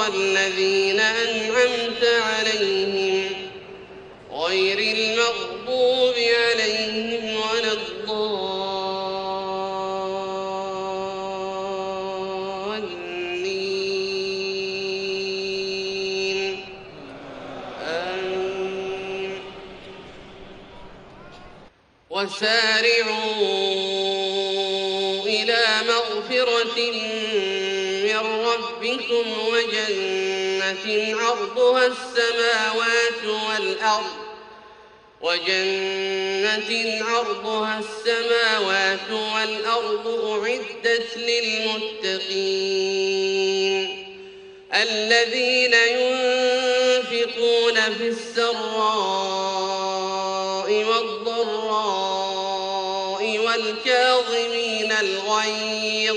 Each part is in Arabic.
الذين أنعمت عليهم غير المغضوب عليهم ولا الضالين. آمين. وسارعوا إلى مغفرة من ربكم وجنة عرضها السماوات والأرض وجنة عرضها السماوات والأرض أعدت للمتقين الذين ينفقون في السراء والضراء والكاظمين الغيظ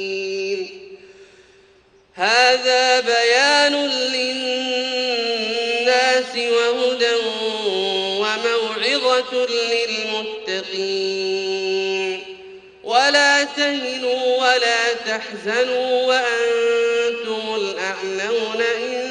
هذا بيان للناس وهدى وموعظة للمتقين. ولا تهنوا ولا تحزنوا وأنتم الأعلون إن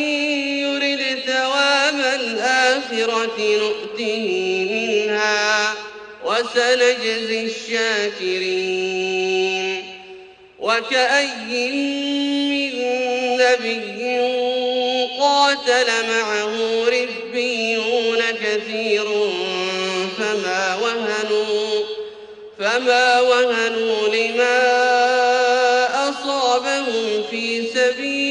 الآخرة نؤته منها وسنجزي الشاكرين. وكأي من نبي قاتل معه ربيون كثير فما وهنوا فما وهنوا لما أصابهم في سبيل